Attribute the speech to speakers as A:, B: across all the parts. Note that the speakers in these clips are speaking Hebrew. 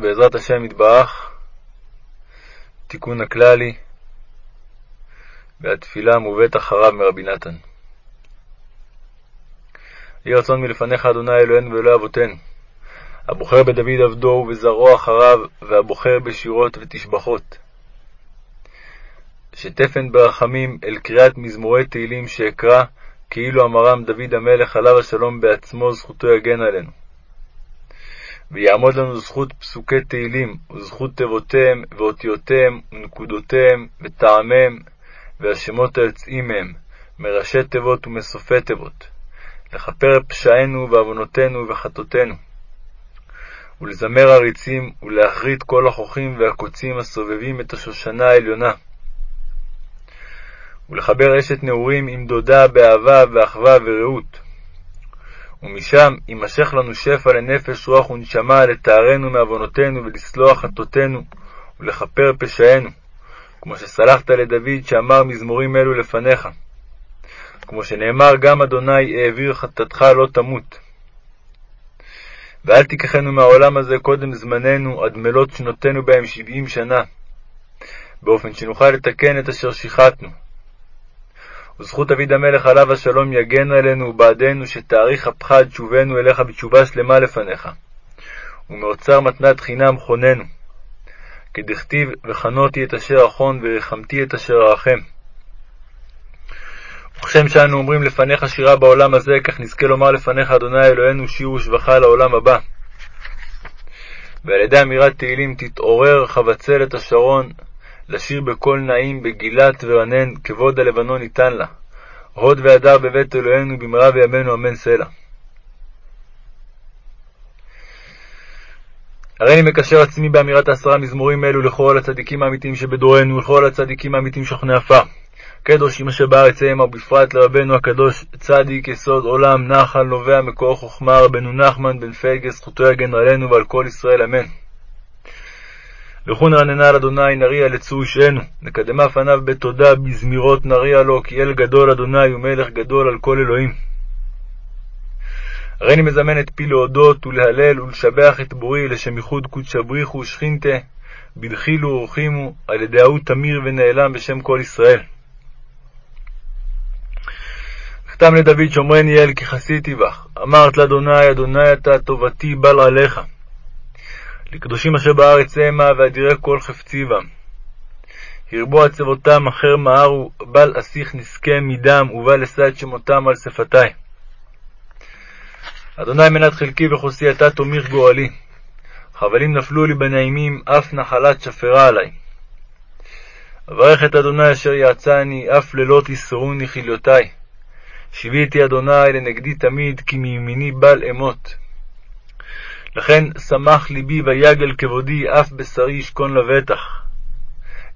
A: בעזרת השם יתברך, תיקון הכללי והתפילה המובאת אחריו מרבי נתן. יהי רצון מלפניך, אדוני אלוהינו ואלוהי אבותינו, הבוחר בדוד עבדו ובזרעו אחריו, והבוחר בשירות ותשבחות. שתפן ברחמים אל קריאת מזמורי תהילים שאקרא, כאילו אמרם דוד המלך עליו השלום בעצמו, זכותו יגן עלינו. ויעמוד לנו זכות פסוקי תהילים, וזכות תיבותיהם, ואותיותיהם, ונקודותיהם, וטעמיהם, והשמות היוצאים מהם, מראשי תיבות ומסופי תיבות, לכפר פשענו ועוונותינו וחטאותינו, ולזמר עריצים, ולהכרית כל החוכים והקוצים הסובבים את השושנה העליונה, ולחבר אשת נעורים עם דודה באהבה ואחווה ורעות, ומשם יימשך לנו שפע לנפש, רוח ונשמה, לטהרנו מעוונותינו ולסלוח חטאותינו ולכפר פשענו, כמו שסלחת לדוד שאמר מזמורים אלו לפניך. כמו שנאמר, גם אדוני העביר חטאתך לא תמות. ואל תיקחנו מהעולם הזה קודם זמננו, עד מלאת שנותינו בהם שבעים שנה, באופן שנוכל לתקן את אשר שיחתנו. וזכות דוד המלך עליו השלום יגן עלינו ובעדנו, שתאריך אפך עד שובנו אליך בתשובה שלמה לפניך. ומאוצר מתנת חינם חוננו. כדכתיב, וחנותי את אשר אחון, וריחמתי את אשר ארחם. וכשם שאנו אומרים לפניך שירה בעולם הזה, כך נזכה לומר לפניך, אדוני אלוהינו, שיר ושבחה לעולם הבא. ועל ידי אמירת תהילים תתעורר חבצלת השרון, לשיר בקול נעים, בגילת ורנן, כבוד הלבנון ניתן לה. הוד והדר בבית אלוהינו, במהרה בימינו אמן סלע. הרי אני מקשר עצמי באמירת העשרה מזמורים אלו לכל הצדיקים האמיתיים שבדורנו, ולכל הצדיקים האמיתיים שוכני עפר. קדוש עם אשר בארץ המה, ובפרט לרבנו הקדוש, צדיק יסוד עולם, נחל, נובע מקור חוכמה, רבנו נחמן בן פייגה, זכותו יגן עלינו ועל כל ישראל, אמן. לכו נרננה על אדוני, נריע לצור אישנו, נקדמה פניו בתודה, בזמירות נריע לו, כי אל גדול אדוני ומלך גדול על כל אלוהים. הריני מזמן את פי להודות ולהלל ולשבח את בורי לשם ייחוד קודשא בריחו ושכינתה, בדחילו ורחימו, על ידי ההוא תמיר ונעלם בשם כל ישראל. כתם לדוד שומרני אל כי חסיתי בך, אמרת לאדוני, אדוני אתה טובתי בל עליך. לקדושים אשר בארץ המה, ואדירי כל חפצי בם. הרבו עצבותם אחר מהרו, בל אסיך נזכה מדם, ובל אשא את שמותם על שפתי. אדוני מנת חלקי וכוסי אתה תומך גורלי. חבלים נפלו לי בנעימים, אף נחלת שפרה עלי. אברך את אדוני אשר יעצני, אף לילות יסרוני חיליותי. שיביתי אדוני לנגדי תמיד, כי מימיני בל אמות. לכן שמח ליבי ויגל כבודי, אף בשרי ישכון לבטח.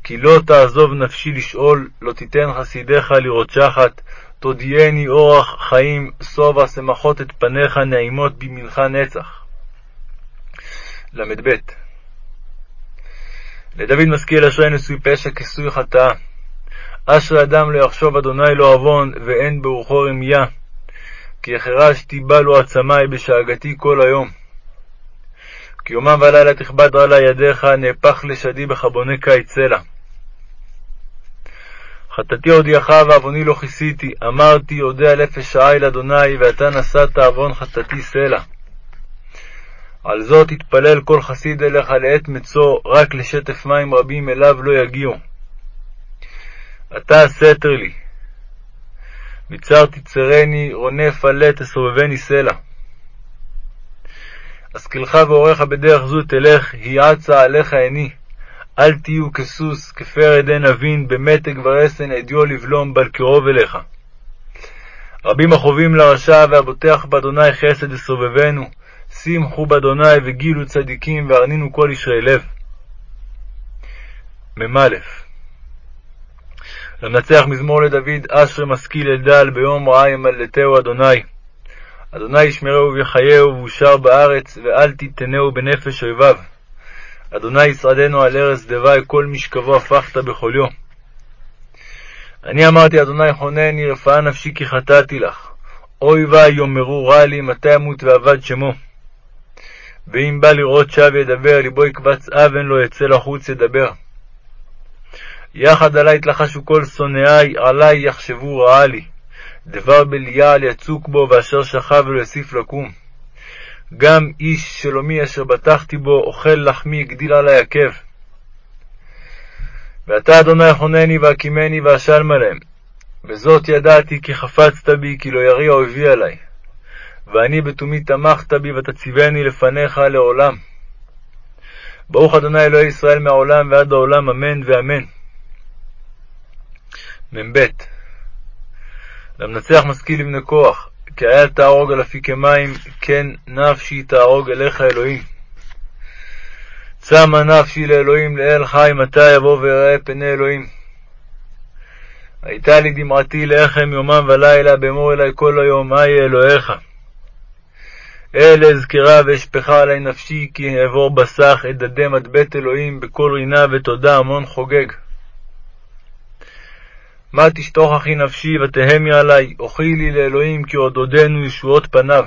A: כי לא תעזוב נפשי לשאול, לא תיתן חסידיך לראות שחת, תודיעני אורח חיים, שובע שמחות את פניך נעימות בימינך נצח. ל"ב לדוד משכיל אשרי נשוי פשע כסוי חטאה. אשרי אדם לא יחשוב אדוני לא עוון, ואין ברוחו רמייה. כי החרשתי בה לו עצמי בשאגתי כל היום. כי יומם ולילה תכבד רע לה ידיך, נהפך לשדי בחבוני קיץ סלע. חטאתי הודיעך ועווני לא כיסיתי, אמרתי אודה על אפס שעה אל אדוני, ואתה נשאת עוון חטאתי סלע. על זאת יתפלל כל חסיד אליך לעת מצוא, רק לשטף מים רבים אליו לא יגיעו. אתה סתר לי. מצר תצרני, רונף עלה תסובבני סלע. השכלך והוריך בדרך זו תלך, היעצה עליך עיני. אל תהיו כסוס, כפרד עין אבין, במתג ורסן אדיו לבלום, בל קרוב אליך. רבים החובים לרשע, והבוטח באדוני חסד יסובבנו. שמחו באדוני וגילו צדיקים, והרנינו כל ישרי לב. מ"א למנצח מזמור לדוד, אשרי משכיל אלדל, ביום רעה ימלטהו אדוני. אדוני ישמרהו ויחייהו, ואושר בארץ, ואל תיתנהו בנפש אויביו. אדוני ישרדנו על ערש דווי, כל משכבו הפכת בכל יום. אני אמרתי, אדוני חונני, רפאה נפשי כי חטאתי לך. אוי ויי יאמרו רע לי, מתי אמות ואבד שמו. ואם בא לראות שב ידבר, ליבו יקבץ אבן לא יצא לחוץ ידבר. יחד עלי יתלחשו כל שונאי, עלי יחשבו רעה לי. דבר בליעל יצוק בו, ואשר שכב ולא יוסיף לקום. גם איש שלומי אשר בטחתי בו, אוכל לחמי, הגדיל עלי עקב. ואתה, אדוני, חונני והקימני ואשלם עליהם. בזאת ידעתי כי חפצת בי, כי לא יריע אויבי עלי. ואני בתומי תמכת בי, ותציבני לפניך לעולם. ברוך אדוני אלוהי ישראל מהעולם ועד העולם, אמן ואמן. מ"ב למנצח משכיל לבני כוח, כי היה תהרוג על אפיקי מים, כן נפשי תהרוג אליך אלוהים. צמה נפשי לאלוהים לאל חי, מתי יבוא ויראה פני אלוהים. הייתה לי דמעתי לחם יומם ולילה, באמור אלי כל היום, מה יהיה אלוהיך? אל אזכרה ואשפכה עלי נפשי, כי אעבור בסך, אדדם עד בית אלוהים, בקול רינה ותודה המון חוגג. מה תשתוך אחי נפשי ותהמי עלי, אוכי לי לאלוהים, כי עוד עודנו ישועות פניו.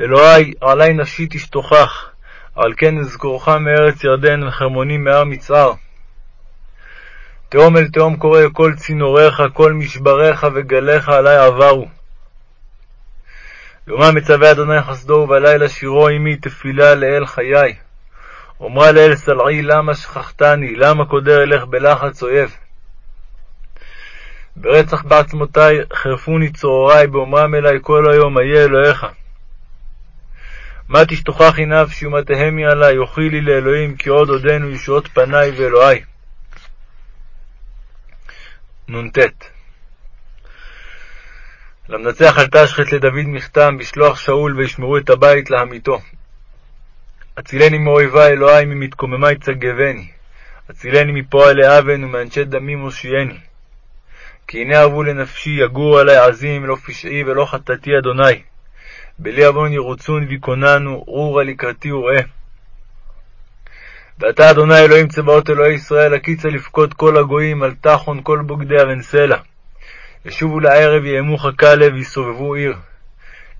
A: אלוהי, עלי נפשי תשתוכח, על כן אזכורך מארץ ירדן וחרמוני מהר מצער. תהום אל תהום קורא כל צינוריך, כל משבריך וגליך עלי עברו. יומם מצווה אדוני חסדו ובלילה שירו עמי תפילה לאל חיי. אומרה לאל סלעי למה שכחתני, למה קודר אלך בלחץ אויב. ברצח בעצמותי חרפוני צרורי, באומרם אלי כל היום, איה אלוהיך. מה תשתוכחי נפשי ומה תהמי עלי, אוכי לי לאלוהים, כי עוד עודנו ישועות פניי ואלוהי. נ"ט למנצח על תשחט לדוד מכתם, בשלוח שאול וישמרו את הבית להמיתו. הצילני מאויבי אלוהי, ממתקוממי צגבני. הצילני מפועלי אבן ומאנשי דמים הושיעני. כי הנה אהבו לנפשי, יגור עלי עזים, לא פשעי ולא חטאתי אדוני. בלי עוון ירוצון ויכוננו, רורה לקראתי וראה. ואתה, אדוני אלוהים צבאות אלוהי ישראל, הקיצה לפקוד כל הגויים, על תחון כל בוגדי אבן סלע. ישובו לערב, יאמוך כלב, יסובבו עיר.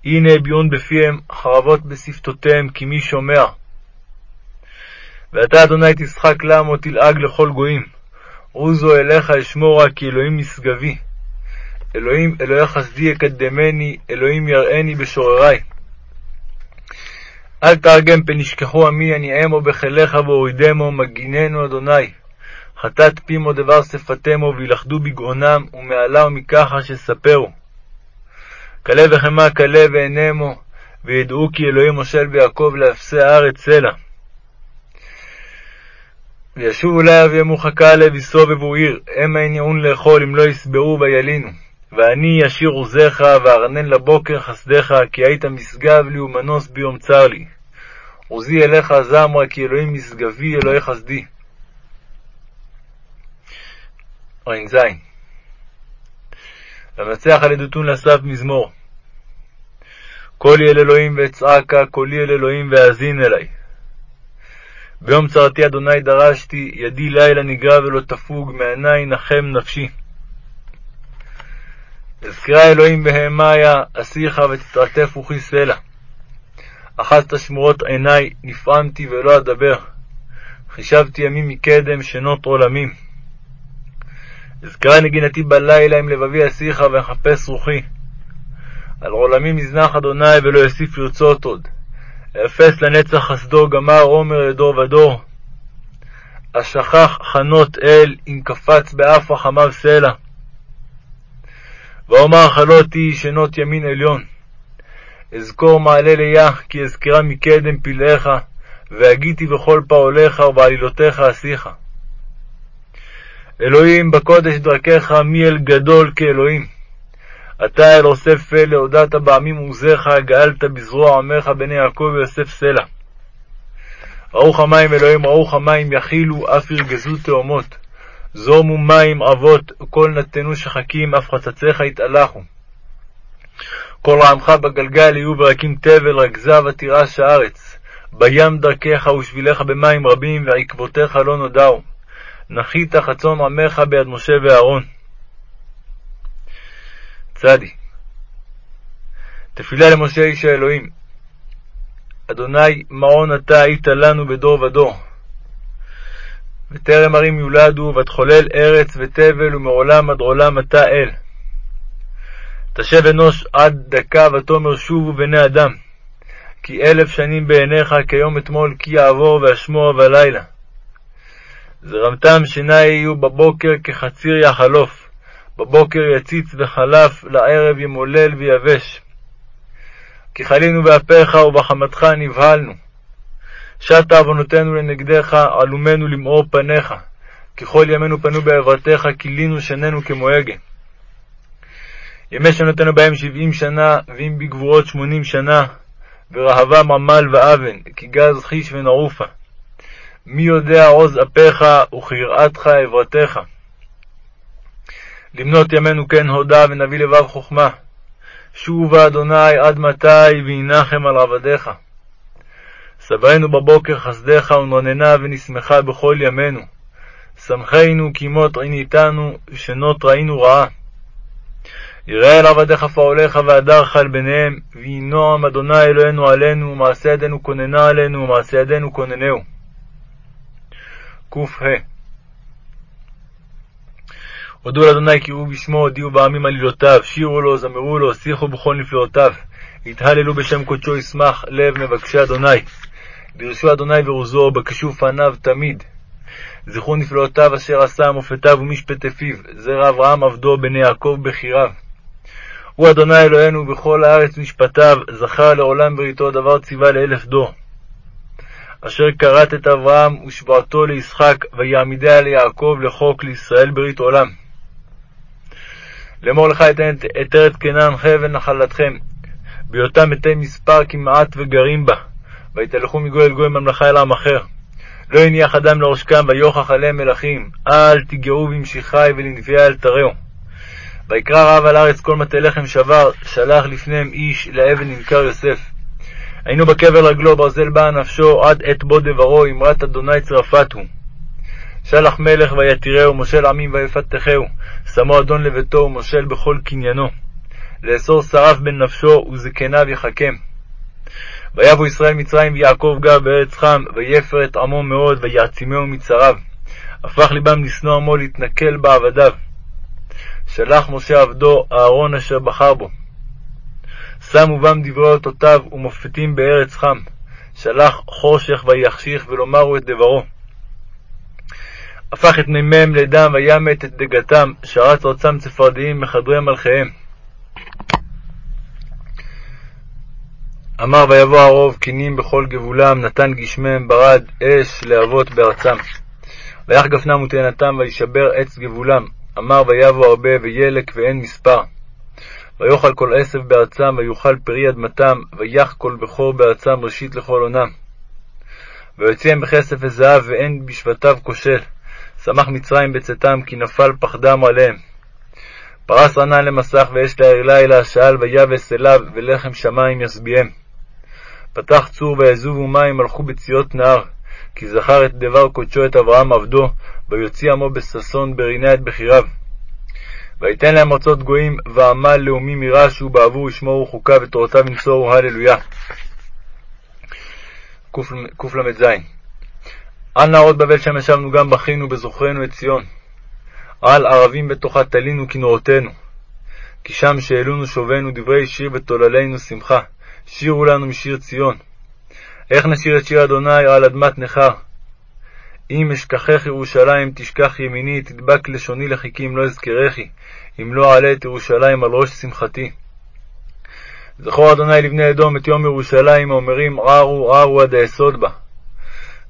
A: הנה אביון בפיהם, חרבות בשפתותיהם, כי מי שומע. ואתה, אדוני, תשחק למו, תלעג לכל גויים. עוזו אליך אשמורה, כי אלוהים משגבי. אלוהים, אלוהי חסדי יקדמני, אלוהים יראני בשוררי. אל תרגם פן ישכחו עמי, אמו בחילך ואורידמו, מגיננו אדוני. חטאת פימו דבר שפתמו, וילכדו בגאונם, ומעלה ומככה שספרו. כלה וחמא כלה ואינמו, וידעו כי אלוהים מושל ביעקב לאפסי הארץ סלע. וישובו אלי אביהם חכה לב יסובבו עיר, המה יניעון לאכול אם לא ישבעו וילינו. ואני ישיר עוזך, וארנן לבוקר חסדך, כי היית משגב לי ומנוס ביום צר לי. עוזי אליך זמרה, כי אלוהים משגבי, אלוהי חסדי. ע"ז למנצח על עדותון לאסף מזמור. קולי אל אלוהים ואצעקה, קולי אל אלוהים ואזין אלי. ביום צרתי אדוני דרשתי, ידי לילה נגרע ולא תפוג, מעיני נחם נפשי. אזכרה אלוהים בהמיה, אשיך ותתעטף רוחי סלע. אחזת שמורות עיני, נפעמתי ולא אדבר. חישבתי ימים מקדם, שנות עולמים. אזכרה נגינתי בלילה עם לבבי אשיך, ואחפש רוחי. על עולמים יזנח אדוני, ולא יוסיף לרצות עוד. אפס לנצח חסדו, גמר עומר לדור ודור. אשכח חנות אל, אם קפץ באף רחמיו סלע. ואומר חלותי שנות ימין עליון. אזכור מעלה ליח, כי אזכרה מקדם פלאיך, והגיתי בכל פעוליך ובעלילותיך אשיך. אלוהים בקודש דרכך, מי אל גדול כאלוהים. אתה אל עושה פלא, הודעת בעמים עוזיך, גאלת בזרוע עמך בני יעקב ויוסף סלע. ראו חמים אלוהים, ראו חמים יכילו, אף ירגזו תאומות. זורמו מים אבות, כל נתנו שחקים, אף חצציך יתהלכו. כל רעמך בגלגל יהיו ברקים תבל, רגזה ותירש הארץ. בים דרכך ושבילך במים רבים, ועקבותיך לא נודעו. נחית חצון עמך ביד משה ואהרון. צדי תפילה למשה איש האלוהים אדוני מעון אתה היית לנו בדור ודור. וטרם ערים יולדו, ותחולל ארץ ותבל, ומעולם עד עולם אתה אל. תשב אנוש עד דקה, ותאמר שובו בני אדם. כי אלף שנים בעיניך כיום אתמול, כי יעבור ואשמוע בלילה. זרמתם שינה יהיו בבוקר כחציר יחלוף, בבוקר יציץ וחלף, לערב ימולל ויבש. כי חלינו באפיך ובחמתך נבהלנו. שת עוונותינו לנגדך, עלומנו למאור פניך. ככל ימינו פנו בעברתך, כילינו שננו כמו הגה. ימי שנותינו בהם שבעים שנה, ואם בגבורות שמונים שנה, ורהבם עמל ואוון, כי גז חיש ונעופה. מי יודע עוז אפיך וכיראתך עברתך. למנות ימינו כן הודה ונביא לבב חכמה. שובה אדוני עד מתי וינחם על עבדיך. סברנו בבוקר חסדך ונרננה ונשמחה בכל ימינו. שמחנו כי מות עיניתנו שנות ראינו רעה. יראה אל עבדיך פעוליך והדרך על ביניהם, ויהי נועם אדוני אלוהינו עלינו, ומעשה ידינו כוננה עלינו, ומעשה ידינו כוננהו. קה הודו לאדוני קראו בשמו, הודיעו בעמים עלילותיו, שירו לו, זמרו לו, שיחו בכל נפלאותיו. התהללו בשם קודשו ישמח לב מבקשי אדוני. דרשו אדוני ורוזו, בקשו פניו תמיד. זכרו נפלאותיו אשר עשה, מופתיו ומשפטי פיו, זרע אברהם עבדו, בני יעקב בחיריו. הוא אדוני אלוהינו בכל הארץ משפטיו, זכר לעולם בריתו דבר ציווה לאלף דור. אשר כרת את אברהם ושבעתו לישחק, ויעמידיה ליעקב לחוק לישראל ברית עולם. לאמור לך אתן את ארץ כנען חבל נחלתכם, בהיותם מתי מספר כמעט וגרים בה, ויתהלכו מגוי אל גוי ממלכה אל עם אחר. לא הניח אדם לעושקם, ויוכח עליהם מלכים, אל תיגעו במשיחי ולנביאי אל תרעו. ויקרא רב על הארץ כל מטה לחם שבר, שלח לפניהם איש לאבן נמכר יוסף. היינו בקבר רגלו, ברזל באה נפשו, עד עת בו דברו, אמרת אדוני צרפת הוא. שלח מלך ויתירהו, מושל עמים ויפתחהו, שמו אדון לביתו ומושל בכל קניינו. לאסור שרף בן נפשו וזקניו יחכם. ויבוא ישראל מצרים ויעקב גר בארץ חם, ויפר את עמו מאוד, ויעצימהו מצריו. הפך ליבם לשנוא עמו להתנכל בעבדיו. שלח משה עבדו אהרון אשר בחר בו. שמו בם דברי אותותיו ומופתים בארץ חם. שלח חושך ויחשיך ולומרו את דברו. הפך את מימיהם לדם וימת את דגתם, שרץ ארצם צפרדעים מחדרי מלכיהם. אמר ויבוא הרוב קינים בכל גבולם, נתן גשמיהם ברד אש להבות בארצם. ויח גפנם ותאנתם וישבר עץ גבולם, אמר ויבוא הרבה וילק ואין מספר. ויאכל כל עשב בארצם, ויאכל פרי אדמתם, ויח כל בכור בארצם ראשית לכל עונם. ויוציאם בכסף וזהב, ואין בשבטיו כושל. שמח מצרים בצאתם, כי נפל פחדם עליהם. פרס רנן למסך, ואש לילה, שאל ויבס אליו, ולחם שמים ישביעם. פתח צור ויזובו מים, הלכו בציות נהר. כי זכר את דבר קודשו את אברהם עבדו, ויוציא עמו בששון ברינה את בחיריו. ויתן להם ארצות גויים, ועמל לאומים ירשו, בעבור ישמורו חוקיו ותורותיו ינצורו, הללויה. קל"ז על נהרות בבל שם ישבנו גם בכינו בזוכרנו את ציון. על ערבים בתוכה תלינו כנועותינו. כי שם שאלונו שובנו דברי שיר ותוללינו שמחה. שירו לנו משיר ציון. איך נשיר את שיר אדוני על אדמת נכר? אם אשכחך ירושלים, תשכח ימיני, תדבק לשוני לחיכי אם לא אזכרכי, אם לא אעלה את ירושלים על ראש שמחתי. זכור אדוני לבני אדום את יום ירושלים, האומרים ערו ערו עד היסוד בה.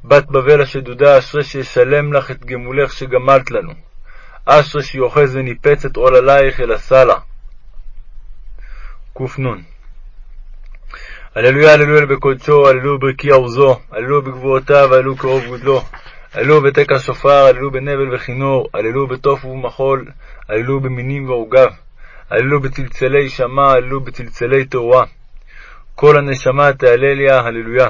A: בת בבל השדודה, אשרי שישלם לך את גמולך שגמלת לנו. אשרי שיוחז וניפץ את עוללייך אל הסלע. קנ הללויה, הללויה בקודשו, הללו ברכי עוזו, הללו בגבורותיו, הללו קרוב גודלו. הללו בתקע שופר, הללו בנבל וכינור, הללו בתוף ובמחול, הללו במינים ועוגב. הללו בצלצלי שמע, הללו בצלצלי תאורה. כל הנשמה תהלליה, הללויה.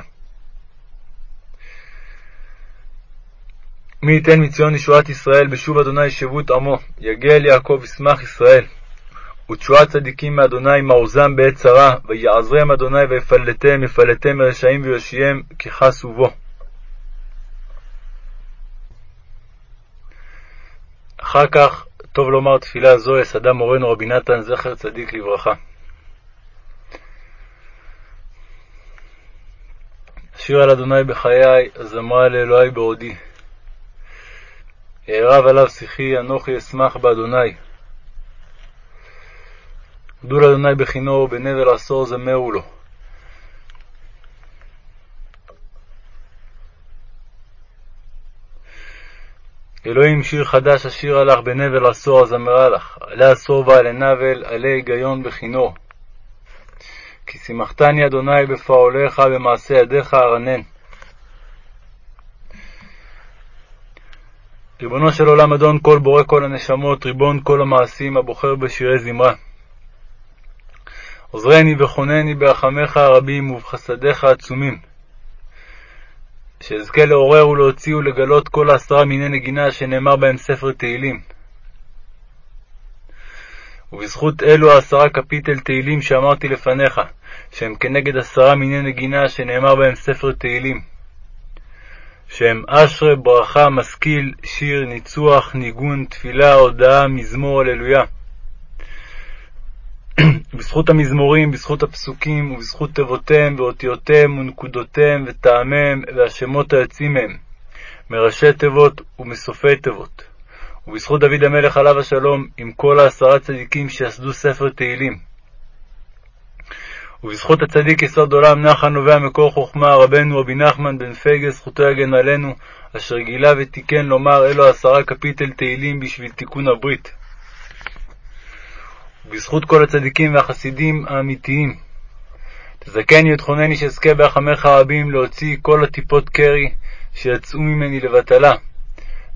A: מי ייתן מציון ישועת ישראל, בשוב אדוני שבות עמו, יגע אל יעקב ישמח ישראל. ותשועת צדיקים מאדוני מעוזם בעת צרה, ויעזרם אדוני ויפלטם, יפלטם מרשעים ויושיעם, כי חסו. אחר כך, טוב לומר תפילה זו, יסדה מורנו רבי נתן, זכר צדיק לברכה. אשיר על אדוני בחיי, הזמרה לאלוהי בעודי. יערב עליו שיחי, אנוכי אשמח באדוני. גדול אדוני בכינור, בנבל עשור זמרו לו. אלוהים שיר חדש אשירה לך, בנבל עשור אזמרה לך. עלי עשור ועלי נבל, עלי היגיון בכינור. כי שימחתני אדוני בפעוליך, במעשה ידיך ארנן. ריבונו של עולם, אדון כל בורא כל הנשמות, ריבון כל המעשים, הבוחר בשירי זמרה. עוזרני וכונני ברחמיך הרבים ובחסדיך העצומים. שאזכה לעורר ולהוציא ולגלות כל העשרה מיני נגינה שנאמר בהם ספר תהילים. ובזכות אלו העשרה קפיטל תהילים שאמרתי לפניך, שהם כנגד עשרה מיני נגינה שנאמר בהם ספר תהילים. שהם אשרי, ברכה, משכיל, שיר, ניצוח, ניגון, תפילה, הודאה, מזמור, הללויה. בזכות המזמורים, בזכות הפסוקים, ובזכות תיבותיהם, ואותיותיהם, ונקודותיהם, וטעמיהם, והשמות היוצאים מהם, מראשי תיבות ומסופי תיבות. ובזכות דוד המלך עליו השלום, עם כל העשרה צדיקים שיסדו ספר תהילים. ובזכות הצדיק יסוד עולם נח הנובע מקור חוכמה, רבנו רבי נחמן בן פייגה, זכותו יגן עלינו, אשר גילה ותיקן לומר אלו עשרה קפיטל תהילים בשביל תיקון הברית. ובזכות כל הצדיקים והחסידים האמיתיים. תזכני ותכונני שאזכה ברחמך הרבים להוציא כל הטיפות קרי שיצאו ממני לבטלה,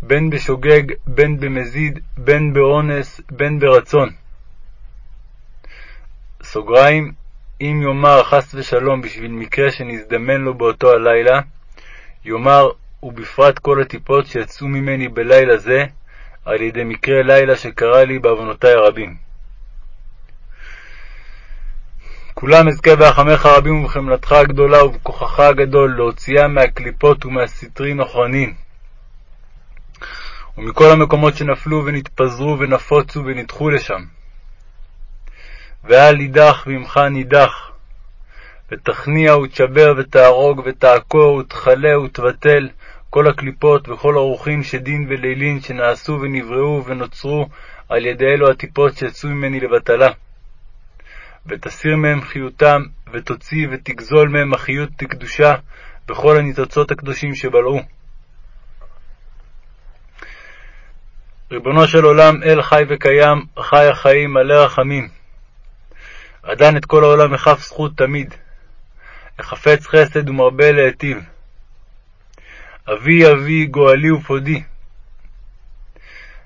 A: בין בשוגג, בין במזיד, בין באונס, בין ברצון. סוגריים, אם יאמר חס ושלום בשביל מקרה שנזדמן לו באותו הלילה, יאמר ובפרט כל הטיפות שיצאו ממני בלילה זה, על ידי מקרה לילה שקרה לי בעוונותי הרבים. כולם אזכה ברחמך הרבים ובחמלתך הגדולה ובכוחך הגדול להוציאה מהקליפות ומהסטרין נוחרנין. ומכל המקומות שנפלו ונתפזרו ונפוצו ונדחו לשם. ואל יידח ועמך נידח, ותכניע ותשבר ותהרוג ותעקור ותכלה ותבטל כל הקליפות וכל הרוחים שדין ולילין שנעשו ונבראו ונוצרו על ידי אלו הטיפות שיצאו ממני לבטלה. ותסיר מהם חיותם, ותוציא ותגזול מהם החיות לקדושה בכל הניצוצות הקדושים שבלעו. ריבונו של עולם, אל חי וקיים, חי החיים, מלא רחמים. עדן את כל העולם מכף זכות תמיד. החפץ חסד ומרבה להיטיב. אבי אבי גואלי ופודי.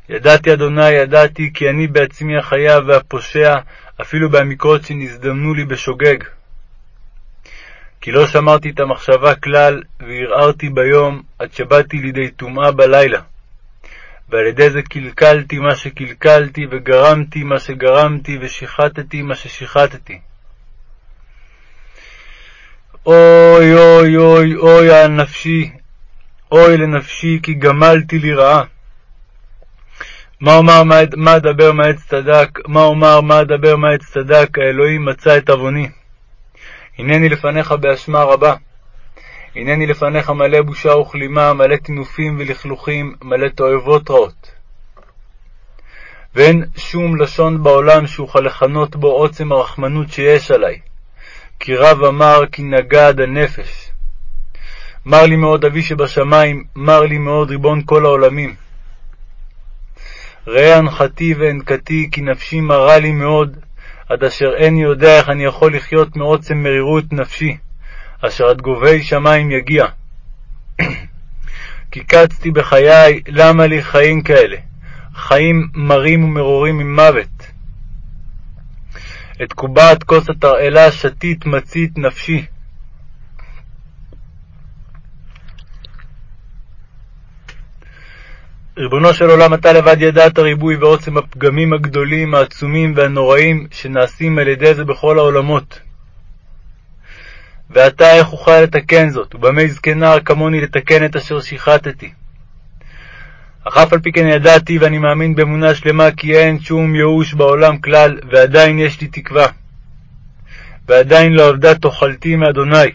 A: ידעתי, אדוני, ידעתי, כי אני בעצמי החייב והפושע, אפילו במקרות שנזדמנו לי בשוגג. כי לא שמרתי את המחשבה כלל, וערערתי ביום, עד שבאתי לידי טומאה בלילה. ועל ידי זה קלקלתי מה שקלקלתי, וגרמתי מה שגרמתי, ושיחטתי מה ששיחטתי. אוי אוי אוי אוי על נפשי, אוי לנפשי, כי גמלתי לי רעה. מה אומר מה אדבר מה צדק, מה אומר מה אדבר מה צדק, האלוהים מצא את עווני. הנני לפניך באשמה רבה. הנני לפניך מלא בושה וכלימה, מלא טינופים ולכלוכים, מלא תועבות רעות. ואין שום לשון בעולם שאוכל לכנות בו עוצם הרחמנות שיש עלי. כי רב אמר כי נגע עד הנפש. מר לי מאוד אבי שבשמיים, מר לי מאוד ריבון כל העולמים. ראה הנחתי ואנקתי, כי נפשי מרה לי מאוד, עד אשר איני יודע איך אני יכול לחיות מעוצם מרירות נפשי, אשר עד גובי שמים יגיע. כי קצתי בחיי, למה לי חיים כאלה? חיים מרים ומרורים ממוות. את קובעת כוס התרעלה שתית מצית נפשי. ריבונו של עולם, אתה לבד ידעת ריבוי ועוצם הפגמים הגדולים, העצומים והנוראים שנעשים על ידי זה בכל העולמות. ועתה איך אוכל לתקן זאת, ובמה נער כמוני לתקן את אשר שיחטתי? אך אף על פי כן ידעתי ואני מאמין באמונה שלמה כי אין שום ייאוש בעולם כלל, ועדיין יש לי תקווה. ועדיין לא אבדה תאכלתי מאדוני.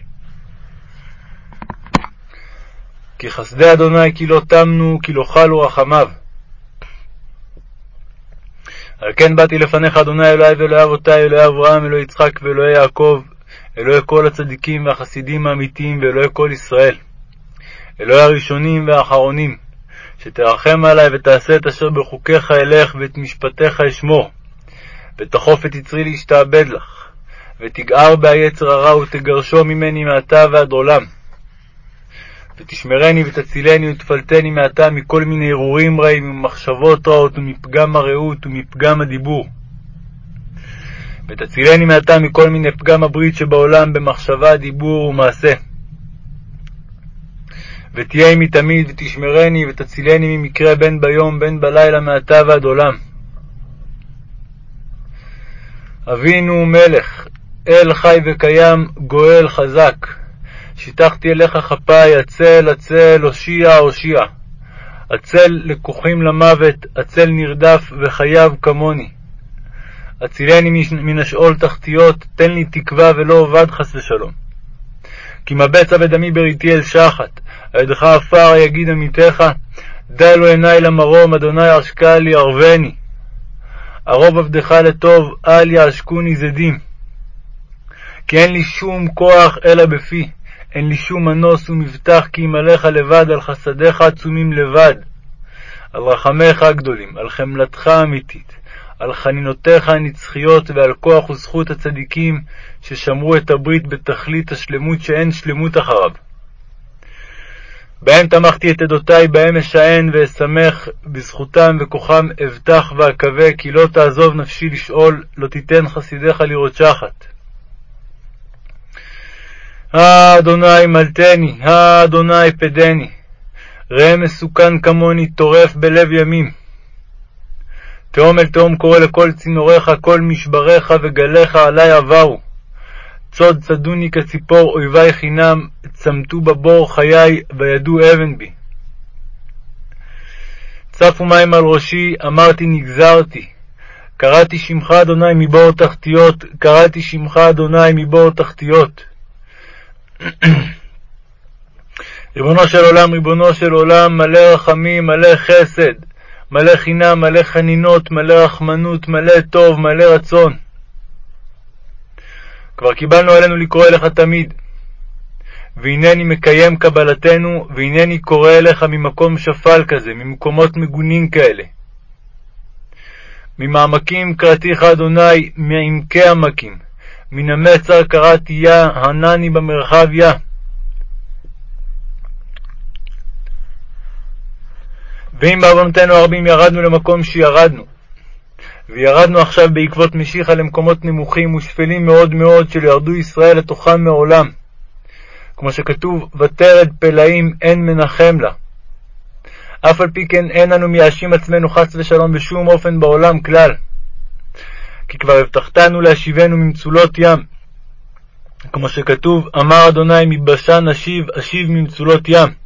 A: כי חסדי אדוני כי לא תמנו, כי לא חלו רחמיו. על כן באתי לפניך, אדוני אלוהי ואלוהי אבותי, אלוהי אברהם, אלוהי יצחק ואלוהי יעקב, אלוהי כל הצדיקים והחסידים האמיתיים ואלוהי כל ישראל. אלוהי הראשונים והאחרונים, שתרחם עלי ותעשה את אשר בחוקיך אלך ואת משפטיך אשמור, ותחוף את יצרי להשתעבד לך, ותגער בה יצר הרע ותגרשו ממני מעתה ועד עולם. ותשמרני ותצילני ותפלטני מעתה מכל מיני הרהורים רעים וממחשבות רעות ומפגם הרעות ומפגם הדיבור. ותצילני מעתה מכל מיני פגם הברית שבעולם במחשבה, דיבור ומעשה. ותהיה עמי תמיד, ותשמרני, ותצילני ממקרה בין ביום בין בלילה מעתה ועד עולם. אבינו מלך, אל חי וקיים, גואל חזק. שיטחתי אליך כפיי, הצל, הצל, הושיע, הושיע. הצל לקוחים למוות, הצל נרדף וחייו כמוני. הצילני מן השאול תחתיות, תן לי תקווה ולא אבד חס ושלום. כי מבצע ודמי בריתי אל שחת, על ידך עפר יגיד עמיתך, די לו עיני למרום, אדוני עשקה לי ערבני. ערוב עבדך לטוב, אל יעשקוני זדים. כי אין לי שום כוח אלא בפי, אין לי שום מנוס ומבטח כי עליך לבד, על חסדיך עצומים לבד, על רחמיך הגדולים, על חמלתך האמיתית, על חנינותיך הנצחיות ועל כוח וזכות הצדיקים ששמרו את הברית בתכלית השלמות שאין שלמות אחריו. בהם תמכתי את עדותי, בהם אשען ואשמח, בזכותם וכוחם אבטח ואקווה, כי לא תעזוב נפשי לשאול, לא תיתן חסידיך לראות שחת. האדוני מלטני, האדוני פדני, ראה מסוכן כמוני, טורף בלב ימים. תהום אל תהום קורא לכל צינוריך, כל משבריך וגליך עלי עברו. צוד צדוני כציפור, אויבי חינם, צמתו בבור חיי, וידעו אבן בי. צפו מים על ראשי, אמרתי נגזרתי. קראתי שמך אדוני מבור תחתיות, קראתי שמך אדוני מבור תחתיות. ריבונו של עולם, ריבונו של עולם, מלא רחמים, מלא חסד, מלא חינם, מלא חנינות, מלא רחמנות, מלא טוב, מלא רצון. כבר קיבלנו עלינו לקרוא אליך תמיד. והנני מקיים קבלתנו, והנני קורא אליך ממקום שפל כזה, ממקומות מגונים כאלה. ממעמקים קראתיך אדוני, מעמקי עמקים. מן המצר קראתי יה, הנני במרחב יה. ואם בעוונותינו הרבים ירדנו למקום שירדנו, וירדנו עכשיו בעקבות משיחה למקומות נמוכים ושפלים מאוד מאוד, שלא ירדו ישראל לתוכם מעולם. כמו שכתוב, ותרד פלאים אין מנחם לה. אף על פי כן אין אנו מייאשים עצמנו חס ושלום בשום אופן בעולם כלל. כי כבר הבטחתנו להשיבנו ממצולות ים. כמו שכתוב, אמר אדוני מבשן אשיב, אשיב ממצולות ים.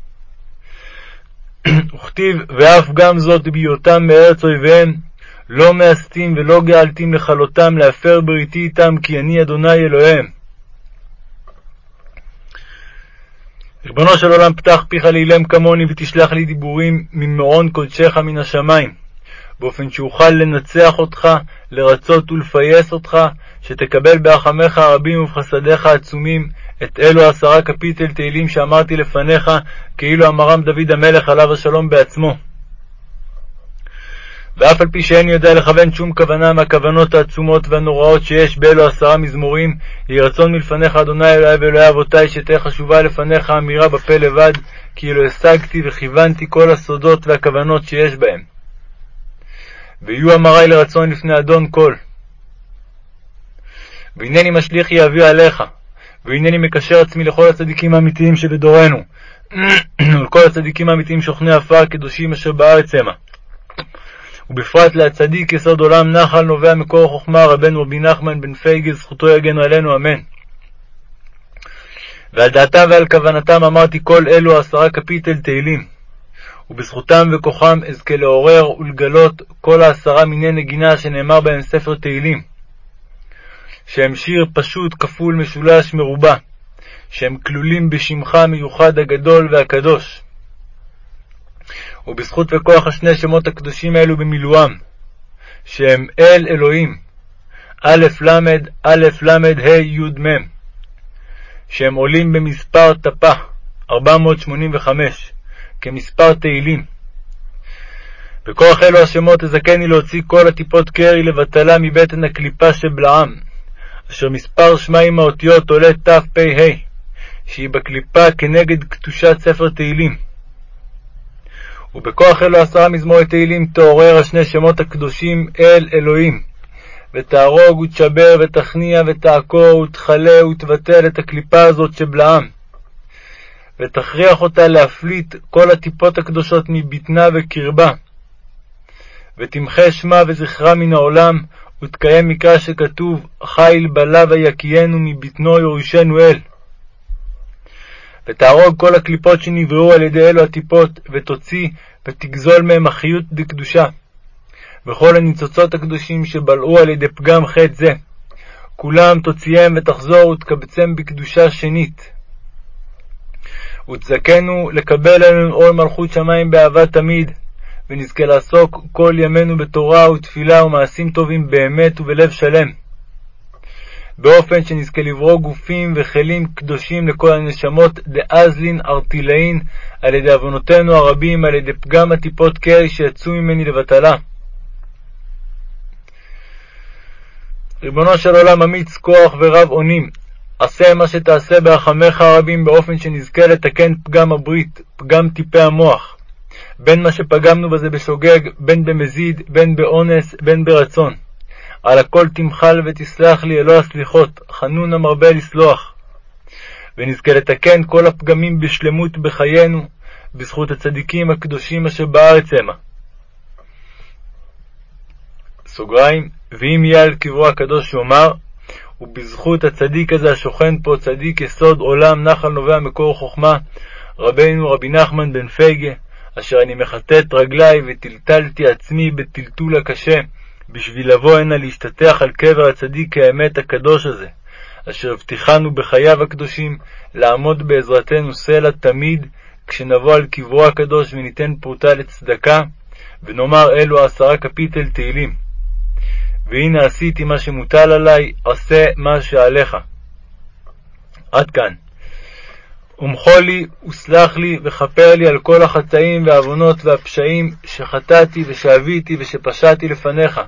A: וכתיב, ואף גם זאת בהיותם מארץ אויביהם, לא מאסתים ולא גאלתים לכלותם, להפר בריתי איתם, כי אני אדוני אלוהיהם. ריבונו של עולם, פתח פיך לאילם כמוני, ותשלח לי דיבורים ממעון קודשך מן השמיים, באופן שאוכל לנצח אותך, לרצות ולפייס אותך, שתקבל ברחמיך הרבים ובחסדיך העצומים את אלו עשרה קפיטל תהילים שאמרתי לפניך, כאילו אמרם דוד המלך עליו השלום בעצמו. ואף על פי שאיני יודע לכוון שום כוונה מהכוונות העצומות והנוראות שיש באלו עשרה מזמורים, יהי רצון מלפניך, אדוני אלוהי ואלוהי אבותי, שתהיה חשובה לפניך אמירה בפה לבד, כאילו השגתי וכיוונתי כל הסודות והכוונות שיש בהם. ויהיו אמרי לרצון לפני אדון כל. והנני משליך יהבי עליך, והנני מקשר עצמי לכל הצדיקים האמיתיים שבדורנו, ולכל הצדיקים האמיתיים שוכני עפר קדושים אשר בארץ המה. ובפרט להצדיק יסוד עולם נחל נובע מקור חוכמה רבנו רבי נחמן בן פייגל זכותו יגן עלינו אמן. ועל דעתם ועל כוונתם אמרתי כל אלו עשרה קפיטל תהילים, ובזכותם וכוחם אזכה לעורר ולגלות כל העשרה מיני נגינה שנאמר בהם ספר תהילים, שהם שיר פשוט, כפול, משולש, מרובע, שהם כלולים בשמך המיוחד הגדול והקדוש. ובזכות וכוח השני שמות הקדושים האלו במילואם, שהם אל אלוהים, א' ל', א' ל', ה' י' מ', שהם עולים במספר טפח, 485, כמספר תהילים. בכוח אלו השמות תזכני להוציא כל הטיפות קרי לבטלה מבטן הקליפה שבלעם, אשר מספר שמיים האותיות עולה תפ"ה, שהיא בקליפה כנגד קדושת ספר תהילים. ובכוח אלו עשרה מזמורי תהילים תעורר השני שמות הקדושים אל אלוהים, ותהרוג ותשבר ותכניע ותעקור ותכלה ותבטל את הקליפה הזאת שבלעם, ותכריח אותה להפליט כל הטיפות הקדושות מבטנה וקרבה, ותמחה שמה וזכרה מן העולם, ותקיים מקרא שכתוב חיל בלה ויקינו מבטנו יורישנו אל. ותהרוג כל הקליפות שנבראו על ידי אלו הטיפות, ותוציא ותגזול מהם החיות דקדושה. וכל הניצוצות הקדושים שבלעו על ידי פגם חטא זה, כולם תוציאם ותחזור ותקבצם בקדושה שנית. ותזכנו לקבל עלינו עול מלכות שמיים באהבה תמיד, ונזכה לעסוק כל ימינו בתורה ותפילה ומעשים טובים באמת ובלב שלם. באופן שנזכה לברוא גופים וכלים קדושים לכל הנשמות דאזלין ארטילאין על ידי עוונותינו הרבים, על ידי פגם הטיפות קרי שיצאו ממני לבטלה. ריבונו של עולם אמיץ כוח ורב אונים, עשה מה שתעשה ברחמיך הרבים באופן שנזכה לתקן פגם הברית, פגם טיפי המוח, בין מה שפגמנו בזה בשוגג, בין במזיד, בין באונס, בין ברצון. על הכל תמחל ותסלח לי אלוה הסליחות, חנון המרבה לסלוח. ונזכה לתקן כל הפגמים בשלמות בחיינו, בזכות הצדיקים הקדושים אשר בארץ המה. סוגריים, ואם יהיה על קברו הקדוש יאמר, ובזכות הצדיק הזה השוכן פה, צדיק יסוד עולם, נחל נובע מקור חוכמה, רבנו רבי נחמן בן פייגה, אשר אני מכתת רגלי וטלטלתי עצמי בטלטול הקשה, בשביל לבוא הנה להשתטח על קבר הצדיק האמת הקדוש הזה, אשר הבטיחנו בחייו הקדושים לעמוד בעזרתנו סלע תמיד, כשנבוא על קברו הקדוש וניתן פרוטה לצדקה, ונאמר אלו עשרה קפיטל תהילים. והנה עשיתי מה שמוטל עלי, עשה מה שעליך. עד כאן. ומחול לי וסלח לי וכפר לי על כל החטאים והעוונות והפשעים שחטאתי ושאביתי ושפשעתי לפניך.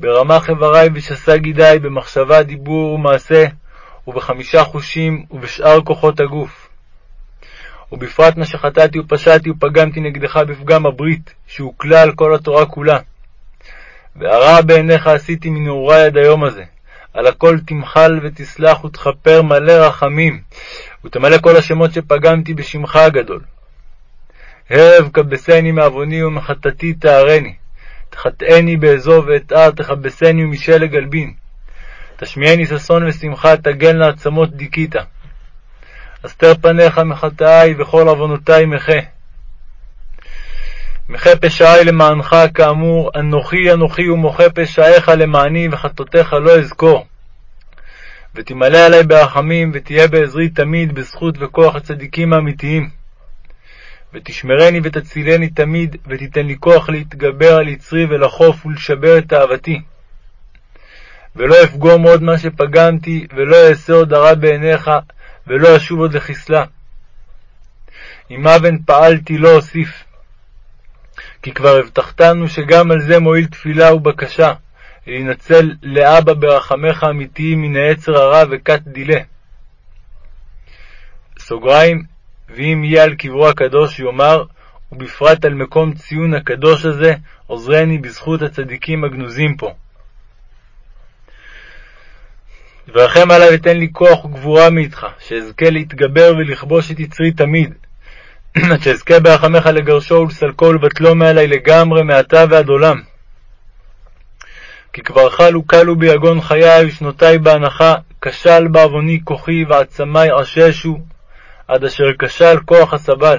A: ברמ"ח איברי ושס"ה גידי, במחשבה, דיבור ומעשה, ובחמישה חושים ובשאר כוחות הגוף. ובפרט מה שחטאתי ופשעתי ופגמתי נגדך בפגם הברית, שהוא כלל כל התורה כולה. והרע בעיניך עשיתי מנעורי עד היום הזה. על הכל תמחל ותסלח ותכפר מלא רחמים, ותמלא כל השמות שפגמתי בשמך הגדול. הרב כבסני מעווני ומחטאתי תארני. תחטאני באזוב ואתער, תכבסני ומשלג אלבין. תשמיעני ששון ושמחה, תגן לעצמות דיכית. אסתר פניך מחטאי וכל עוונותי מחה. מחה פשעי למענך כאמור, אנוכי אנוכי ומוחה פשעיך למעני וחטאותיך לא אזכור. ותמלא עלי ברחמים, ותהיה בעזרי תמיד בזכות וכוח הצדיקים האמיתיים. ותשמרני ותצילני תמיד, ותיתן לי כוח להתגבר על יצרי ולחוף ולשבר את אהבתי. ולא אפגום עוד מה שפגמתי, ולא אעשה עוד הרע בעיניך, ולא אשוב עוד לחסלה. אם אבן פעלתי לא אוסיף. כי כבר הבטחתנו שגם על זה מועיל תפילה ובקשה, להינצל לאבא ברחמך האמיתיים מן העצר הרע וכת דילה. סוגריים, ואם יהיה על קברו הקדוש יאמר, ובפרט על מקום ציון הקדוש הזה, עוזרני בזכות הצדיקים הגנוזים פה. ורחם עלי ותן לי כוח וגבורה מאיתך, שאזכה להתגבר ולכבוש את יצרי תמיד, עד שאזכה ברחמך לגרשו ולסלקו ולבטלו מעלי לגמרי מעתה ועד עולם. כי כבר חלו כלו ביגון חיי ושנותי בהנחה, כשל בעווני כוחי ועצמי עששו, עד אשר כשל כוח הסבל.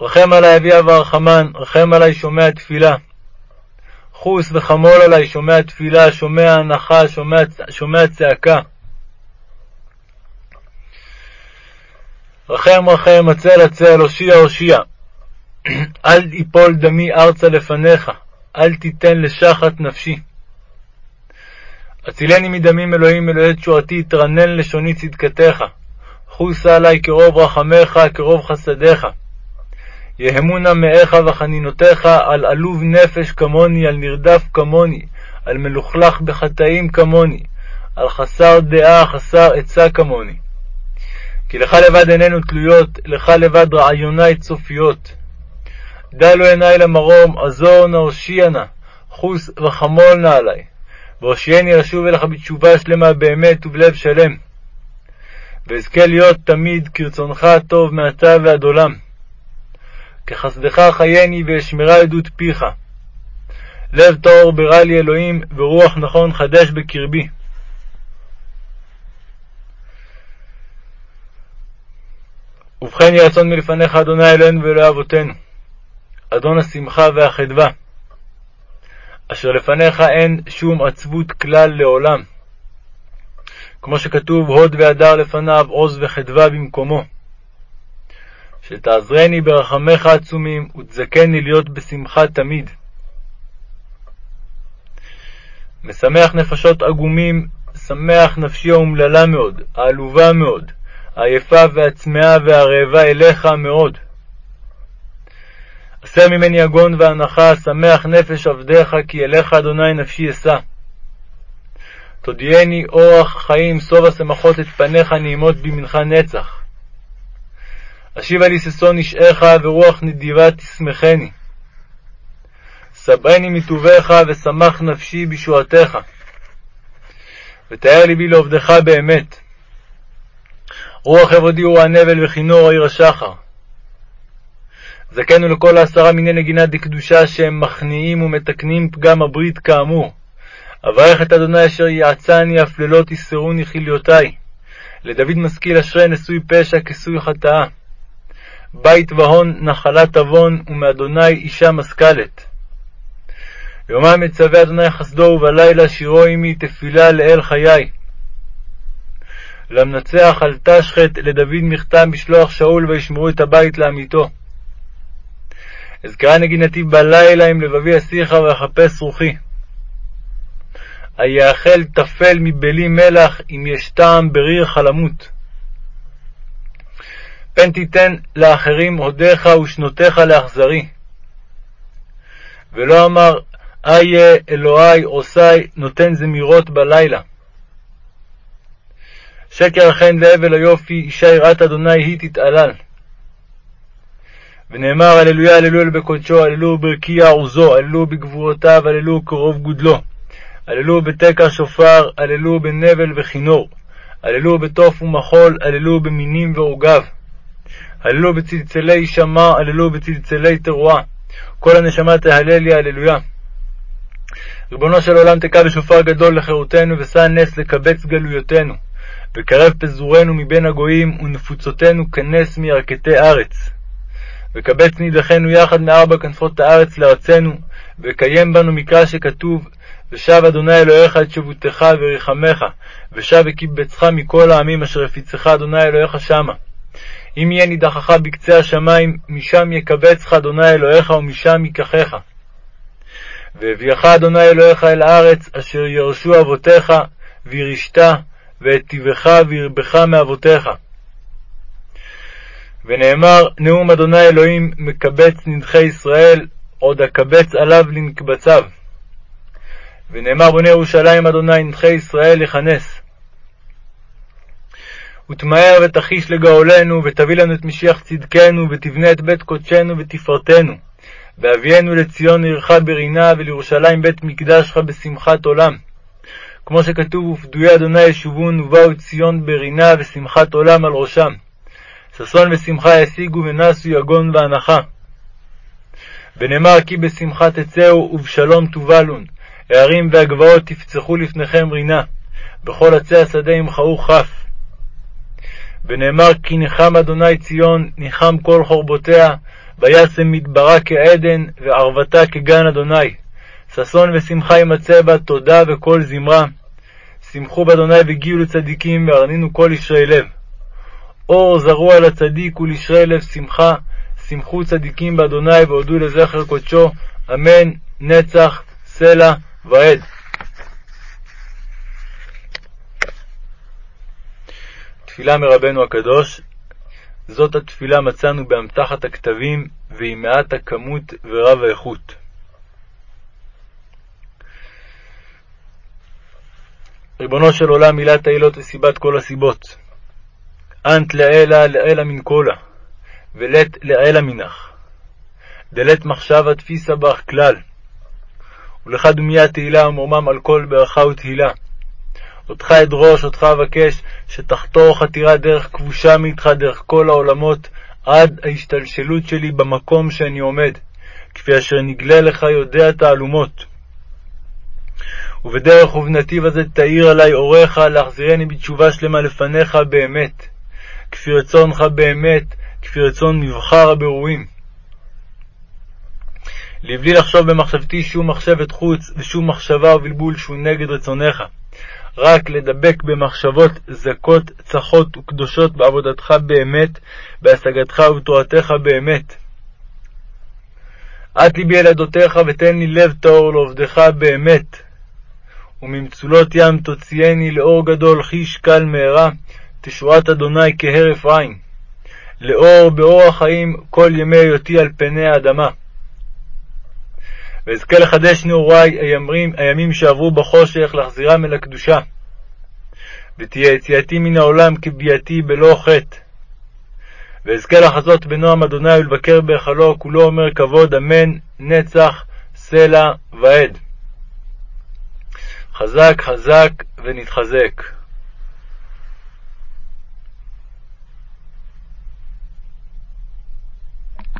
A: רחם עלי אבי אב הרחמן, רחם עלי שומע תפילה. חוס וחמול עלי שומע תפילה, שומע הנחה, שומע, שומע צעקה. רחם רחם, הצל הצל, הושיע הושיע. אל יפול דמי ארצה לפניך, אל תיתן לשחת נפשי. הצילני מדמים אלוהים אלוהי תשועתי, תרנן לשוני צדקתך. חוסה עלי כרוב רחמך, כרוב חסדיך. יהמונה מאיך וחנינותיך על עלוב נפש כמוני, על נרדף כמוני, על מלוכלך בחטאים כמוני, על חסר דעה, חסר עצה כמוני. כי לך לבד עינינו תלויות, לך לבד רעיוני צופיות. דע לו עיני למרום, עזור נא, הושיע נא, חוס וחמול נא עלי. והושיעני לשוב אליך בתשובה שלמה באמת ובלב שלם. ואזכה להיות תמיד כרצונך הטוב מעתה ועד עולם. כחסדך חייני ואשמרה עדות פיך. לב טהור ברא לי אלוהים, ורוח נכון חדש בקרבי. ובכן רצון מלפניך, אדוני אלוהינו ואלוהי אבותינו, אדון השמחה והחדווה, אשר לפניך אין שום עצבות כלל לעולם. כמו שכתוב, הוד והדר לפניו, עוז וחדווה במקומו. שתעזרני ברחמיך העצומים, ותזכני להיות בשמחה תמיד. משמח נפשות עגומים, שמח נפשי האומללה מאוד, העלובה מאוד, העייפה והצמאה והרעבה אליך מאוד. הסר ממני יגון ואנחה, שמח נפש עבדיך, כי אליך אדוני נפשי אשא. תודיעני אורח חיים, סוב השמחות את פניך נעימות בימינך נצח. אשיבה לי ששון אישך, ורוח נדיבה תשמחני. סברני מטובך, ושמח נפשי בישועתך. ותאר ליבי לעובדך באמת. רוח עבודי הוא הנבל, וכינור עיר השחר. זכינו לכל העשרה מיני נגינה דקדושה, שהם מכניעים ומתקנים פגם הברית כאמור. אברך את אדוני אשר יעצני, אף לילות יסרוני חיליותי. לדוד משכיל אשרי נשוי פשע כסוי חטאה. בית והון נחלת עוון, ומאדוני אישה משכלת. יומם יצווה אדוני חסדו, ובלילה שירו עמי תפילה לאל חיי. למנצח אל תשחט לדוד מכתב בשלוח שאול וישמרו את הבית לעמיתו. אזכרה נגינתי בלילה עם לבבי אשיחה ואחפש רוחי. היאכל טפל מבלי מלח אם יש טעם בריר חלמות. פן תיתן לאחרים הודיך ושנותיך לאכזרי. ולא אמר, איה אלוהי עושי נותן זמירות בלילה. שקר החן והבל היופי, אישה יראת אדוני היא תתעלל. ונאמר, הללויה, הללו בקודשו, הללו ברקיע עוזו, הללו בגבורותיו, הללו קרוב גודלו. הללו בתקע שופר, הללו בנבל וכינור. הללו בתוף ומחול, הללו במינים ועוגב. הללו בצלצלי שמע, הללו בצלצלי תרועה. כל הנשמה תהלל לי, הללויה. ריבונו של עולם תקע בשופר גדול לחירותנו, ושא נס לקבץ גלויותינו. וקרב פזורנו מבין הגויים, ונפוצותינו כנס מירכתי ארץ. וקבץ נידחנו יחד מארבע כנפות הארץ לארצנו, וקיים בנו מקרא שכתוב, ושב אדוני אלוהיך את שבותך וריחמך, ושב וקיבצך מכל העמים אשר הפיצך אדוני אלוהיך שמה. אם יהיה נידחך בקצה השמיים, משם יקבצך אדוני אלוהיך, ומשם ייקחך. והביאך אדוני אלוהיך אל הארץ, אשר ירשו אבותיך, וירשת, והיטיבך וירבך מאבותיך. ונאמר, נאום אדוני אלוהים מקבץ נדחי ישראל, עוד אקבץ עליו לנקבציו. ונאמר בונה ירושלים אדוני נדחי ישראל יכנס. ותמהר ותחיש לגאולנו, ותביא לנו את משיח צדקנו, ותבנה את בית קודשנו ותפארתנו. ואביאנו לציון עירך ברינה, ולירושלים בית מקדשך בשמחת עולם. כמו שכתוב, ופדויי אדוני ישובון, ובאו ציון ברינה, ושמחת עולם על ראשם. ששון ושמחה ישיגו, ונסו יגון ואנחה. ונאמר כי בשמחה תצאו, ובשלום תובלון. הערים והגבעות תפצחו לפניכם רינה, בכל עצי השדה ימחאו כף. ונאמר כי ניחם אדוני ציון, ניחם כל חורבותיה, וישם מדברה כעדן, וערבתה כגן אדוני. ששון ושמחה ימצא בה, תודה וכל זמרה. שמחו באדוני והגיעו לצדיקים, והרנינו כל ישרי לב. אור זרוע לצדיק ולישרי לב שמחה, שמחו צדיקים באדוני והודו לזכר קודשו, אמן, נצח, סלע ועד. תפילה מרבנו הקדוש, זאת התפילה מצאנו באמתחת הכתבים, והיא מעט הכמות ורב האיכות. ריבונו של עולם, מילת העילות וסיבת כל הסיבות. אנט לעילה לעילה מן קולה, ולט לעילה מנך. דלת מחשבה תפיסה בך כלל. ולך דומיה תהילה ומרומם על כל ברכה ותהילה. אותך אדרוש, אותך אבקש, שתחתור חתירה דרך כבושה מאיתך, דרך כל העולמות, עד ההשתלשלות שלי במקום שאני עומד, כפי אשר נגלה לך יודע תעלומות. ובדרך ובנתיב הזה תאיר עלי אורך, להחזירני בתשובה שלמה לפניך באמת, כפי רצונך באמת, כפי רצון מבחר הבירורים. לבלי לחשוב במחשבתי שום מחשבת חוץ ושום מחשבה או בלבול שהוא נגד רצונך. רק לדבק במחשבות זכות, צחות וקדושות בעבודתך באמת, בהשגתך ובתורתך באמת. את ליבי אל עדותיך ותן לי לב טהור לעובדך באמת. וממצולות ים תוציאני לאור גדול חיש קל מהרה, תשועת אדוני כהרף עין. לאור באור החיים כל ימי היותי על פני האדמה. ואזכה לחדש נעורי הימים, הימים שעברו בחושך, להחזירם אל הקדושה. ותהיה יציאתי מן העולם כביאתי בלא חטא. ואזכה לחזות בנועם אדוני ולבקר בהיכלו, כולו אומר כבוד, אמן, נצח, סלע ועד. חזק חזק ונתחזק.